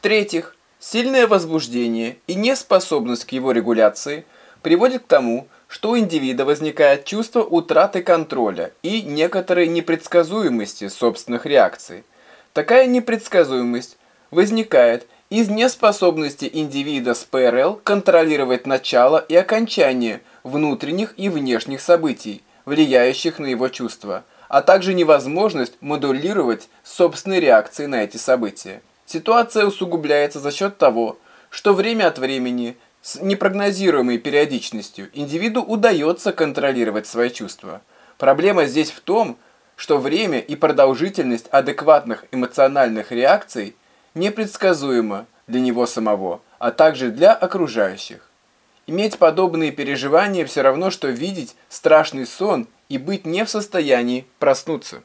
В-третьих, сильное возбуждение и неспособность к его регуляции приводит к тому, что у индивида возникает чувство утраты контроля и некоторой непредсказуемости собственных реакций. Такая непредсказуемость возникает из неспособности индивида с ПРЛ контролировать начало и окончание внутренних и внешних событий, влияющих на его чувства, а также невозможность модулировать собственные реакции на эти события. Ситуация усугубляется за счет того, что время от времени с непрогнозируемой периодичностью индивиду удается контролировать свои чувства. Проблема здесь в том, что время и продолжительность адекватных эмоциональных реакций непредсказуемо для него самого, а также для окружающих. Иметь подобные переживания все равно, что видеть страшный сон и быть не в состоянии проснуться.